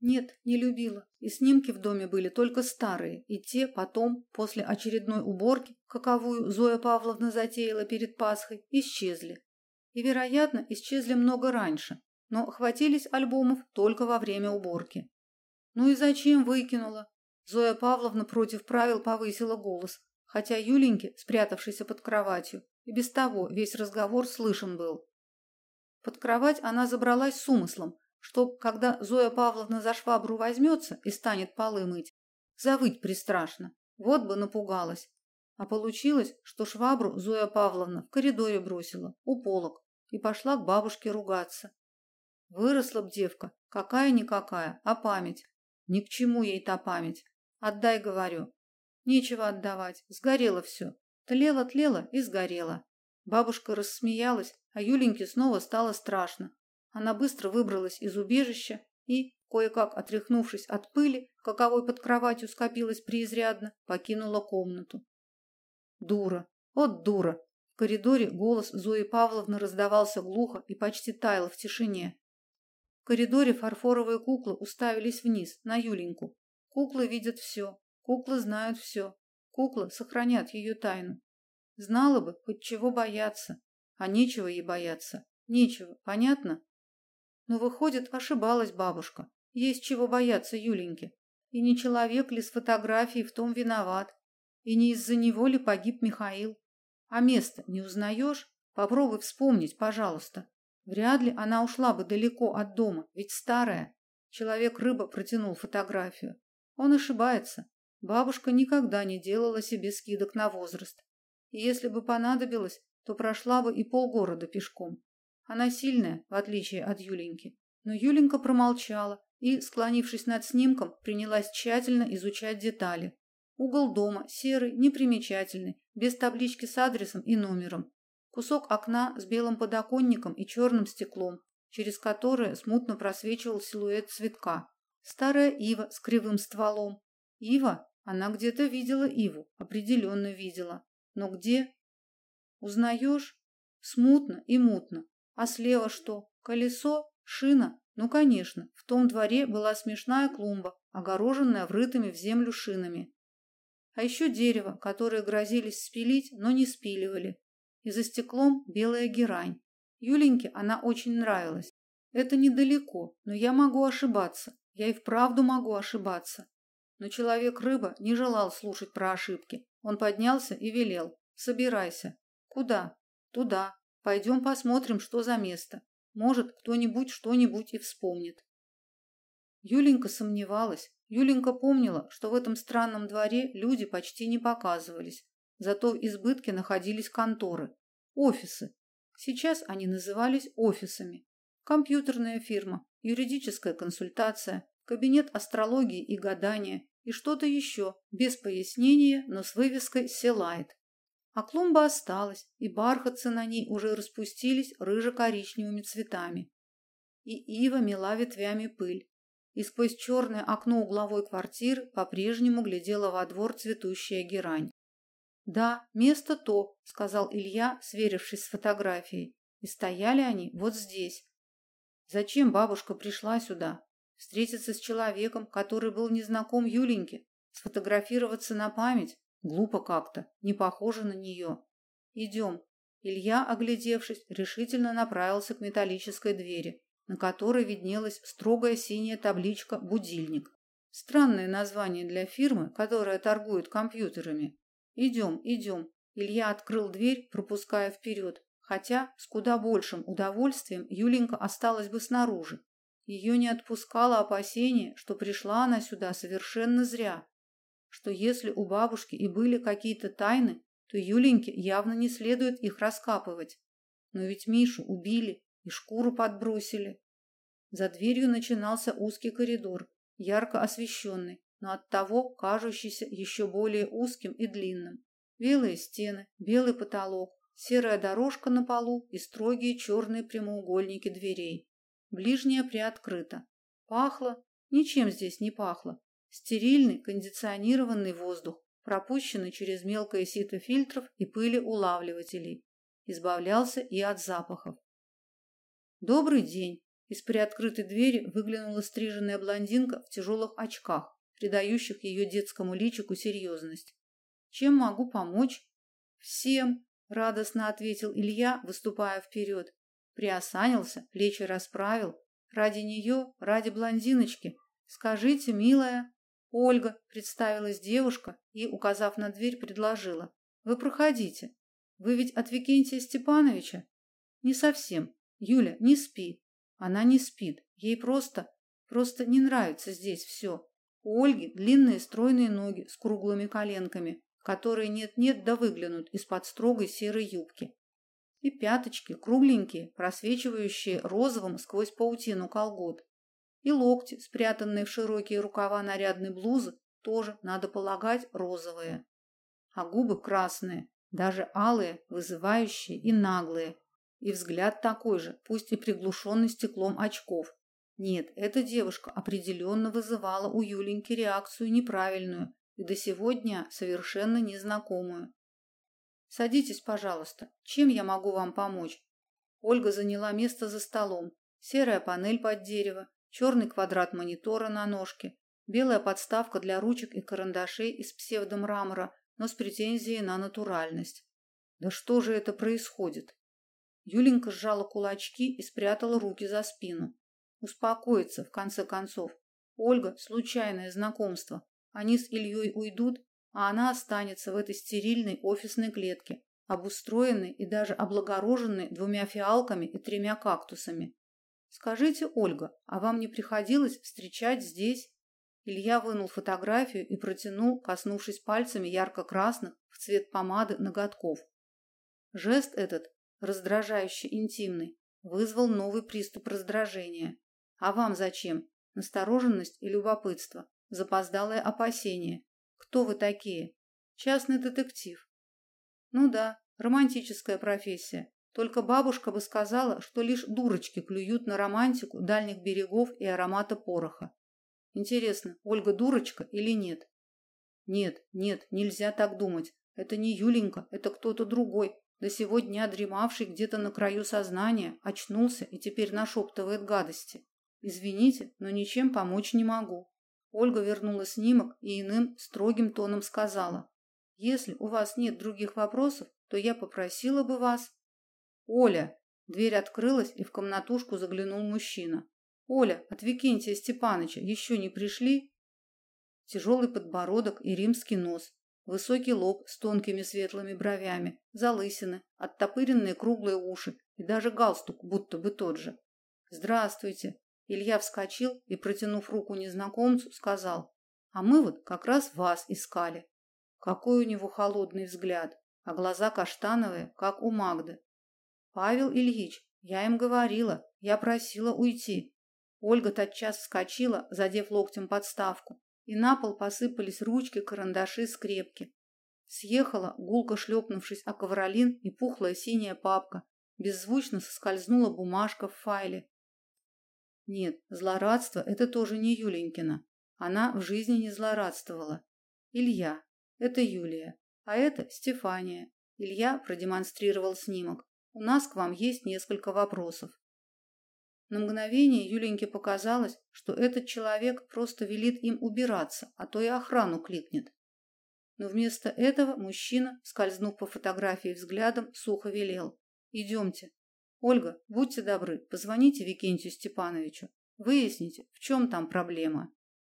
Нет, не любила. И снимки в доме были только старые, и те потом, после очередной уборки, каковую Зоя Павловна затеяла перед Пасхой, исчезли. И, вероятно, исчезли много раньше, но хватились альбомов только во время уборки. Ну и зачем выкинула? Зоя Павловна против правил повысила голос, хотя Юленьке, спрятавшейся под кроватью, и без того весь разговор слышен был. Под кровать она забралась с умыслом, чтоб, когда Зоя Павловна за швабру возьмется и станет полы мыть, завыть пристрашно. Вот бы напугалась. А получилось, что швабру Зоя Павловна в коридоре бросила, у полок, и пошла к бабушке ругаться. Выросла б девка, какая-никакая, а память. Ни к чему ей та память. Отдай, говорю. Нечего отдавать, сгорело все. Тлело-тлело и сгорело. Бабушка рассмеялась, а Юленьке снова стало страшно. Она быстро выбралась из убежища и, кое-как отряхнувшись от пыли, каковой под кроватью скопилась преизрядно, покинула комнату. Дура, от дура. В коридоре голос Зои Павловны раздавался глухо и почти таял в тишине. В коридоре фарфоровые куклы уставились вниз, на Юленьку. Куклы видят все, куклы знают все, куклы сохранят ее тайну. Знала бы, хоть чего бояться, а нечего ей бояться, нечего, понятно? Но, выходит, ошибалась бабушка. Есть чего бояться Юленьке. И не человек ли с фотографией в том виноват? И не из-за него ли погиб Михаил? А место не узнаешь? Попробуй вспомнить, пожалуйста. Вряд ли она ушла бы далеко от дома, ведь старая. Человек-рыба протянул фотографию. Он ошибается. Бабушка никогда не делала себе скидок на возраст. И если бы понадобилось, то прошла бы и полгорода пешком. Она сильная, в отличие от Юленьки. Но Юленька промолчала и, склонившись над снимком, принялась тщательно изучать детали. Угол дома серый, непримечательный, без таблички с адресом и номером. Кусок окна с белым подоконником и черным стеклом, через которое смутно просвечивал силуэт цветка. Старая ива с кривым стволом. Ива? Она где-то видела иву, определенно видела. Но где? Узнаешь? Смутно и мутно. А слева что? Колесо? Шина? Ну, конечно, в том дворе была смешная клумба, огороженная врытыми в землю шинами. А еще дерево, которое грозились спилить, но не спиливали. И за стеклом белая герань. Юленьке она очень нравилась. Это недалеко, но я могу ошибаться. Я и вправду могу ошибаться. Но человек-рыба не желал слушать про ошибки. Он поднялся и велел. «Собирайся». «Куда?» «Туда. Пойдем посмотрим, что за место. Может, кто-нибудь что-нибудь и вспомнит. Юленька сомневалась. Юленька помнила, что в этом странном дворе люди почти не показывались. Зато в избытке находились конторы, офисы. Сейчас они назывались офисами. Компьютерная фирма, юридическая консультация, кабинет астрологии и гадания и что-то еще, без пояснения, но с вывеской «Селайт». А клумба осталась, и бархатцы на ней уже распустились рыжо-коричневыми цветами. И ива мела ветвями пыль. И сквозь черное окно угловой квартиры по-прежнему глядела во двор цветущая герань. «Да, место то», — сказал Илья, сверившись с фотографией. «И стояли они вот здесь». «Зачем бабушка пришла сюда? Встретиться с человеком, который был незнаком Юленьке? Сфотографироваться на память? Глупо как-то, не похоже на нее. Идем. Илья, оглядевшись, решительно направился к металлической двери, на которой виднелась строгая синяя табличка «Будильник». Странное название для фирмы, которая торгует компьютерами. Идем, идем. Илья открыл дверь, пропуская вперед, хотя с куда большим удовольствием Юленька осталась бы снаружи. Ее не отпускало опасение, что пришла она сюда совершенно зря, что если у бабушки и были какие-то тайны, то Юленьке явно не следует их раскапывать. Но ведь Мишу убили и шкуру подбросили. За дверью начинался узкий коридор, ярко освещенный, но оттого кажущийся еще более узким и длинным. Белые стены, белый потолок, серая дорожка на полу и строгие черные прямоугольники дверей. Ближняя приоткрыта. Пахло? Ничем здесь не пахло. Стерильный кондиционированный воздух, пропущенный через мелкое сито фильтров и пыли улавливателей, избавлялся и от запахов. Добрый день. Из приоткрытой двери выглянула стриженная блондинка в тяжелых очках, придающих ее детскому личику серьезность. «Чем могу помочь?» «Всем!» – радостно ответил Илья, выступая вперед. Приосанился, плечи расправил. «Ради нее, ради блондиночки. Скажите, милая...» «Ольга», – представилась девушка и, указав на дверь, предложила. «Вы проходите. Вы ведь от Викентия Степановича?» «Не совсем. Юля, не спи. Она не спит. Ей просто, просто не нравится здесь все. У Ольги длинные стройные ноги с круглыми коленками, которые нет-нет да выглянут из-под строгой серой юбки. И пяточки кругленькие, просвечивающие розовым сквозь паутину колгот. И локти, спрятанные в широкие рукава нарядной блузы, тоже, надо полагать, розовые. А губы красные, даже алые, вызывающие и наглые, и взгляд такой же, пусть и приглушенный стеклом очков. Нет, эта девушка определенно вызывала у Юленьки реакцию неправильную и до сегодня совершенно незнакомую. «Садитесь, пожалуйста. Чем я могу вам помочь?» Ольга заняла место за столом. Серая панель под дерево, черный квадрат монитора на ножке, белая подставка для ручек и карандашей из псевдомрамора, но с претензией на натуральность. Да что же это происходит? Юленька сжала кулачки и спрятала руки за спину. Успокоиться, в конце концов. Ольга – случайное знакомство. Они с Ильей уйдут, а она останется в этой стерильной офисной клетке, обустроенной и даже облагороженной двумя фиалками и тремя кактусами. Скажите, Ольга, а вам не приходилось встречать здесь? Илья вынул фотографию и протянул, коснувшись пальцами ярко-красных в цвет помады ноготков. Жест этот раздражающе интимный, вызвал новый приступ раздражения. А вам зачем? Настороженность и любопытство, запоздалое опасение. Кто вы такие? Частный детектив. Ну да, романтическая профессия. Только бабушка бы сказала, что лишь дурочки клюют на романтику дальних берегов и аромата пороха. Интересно, Ольга дурочка или нет? Нет, нет, нельзя так думать. Это не Юленька, это кто-то другой, до сего дня дремавший где-то на краю сознания, очнулся и теперь нашептывает гадости. Извините, но ничем помочь не могу. Ольга вернула снимок и иным строгим тоном сказала. Если у вас нет других вопросов, то я попросила бы вас... Оля! Дверь открылась, и в комнатушку заглянул мужчина. Оля, от Викентия Степаныча еще не пришли? Тяжелый подбородок и римский нос, Высокий лоб с тонкими светлыми бровями, залысины, оттопыренные круглые уши и даже галстук, будто бы тот же. «Здравствуйте!» Илья вскочил и, протянув руку незнакомцу, сказал, «А мы вот как раз вас искали». Какой у него холодный взгляд, а глаза каштановые, как у Магды. «Павел Ильич, я им говорила, я просила уйти». Ольга тотчас вскочила, задев локтем подставку, и на пол посыпались ручки, карандаши, скрепки. Съехала, гулко шлепнувшись о ковролин и пухлая синяя папка. Беззвучно соскользнула бумажка в файле. Нет, злорадство – это тоже не Юленькина. Она в жизни не злорадствовала. Илья – это Юлия, а это Стефания. Илья продемонстрировал снимок. У нас к вам есть несколько вопросов. На мгновение Юленьке показалось, что этот человек просто велит им убираться, а то и охрану кликнет. Но вместо этого мужчина, скользнув по фотографии взглядом, сухо велел. «Идемте. Ольга, будьте добры, позвоните Викентию Степановичу. Выясните, в чем там проблема».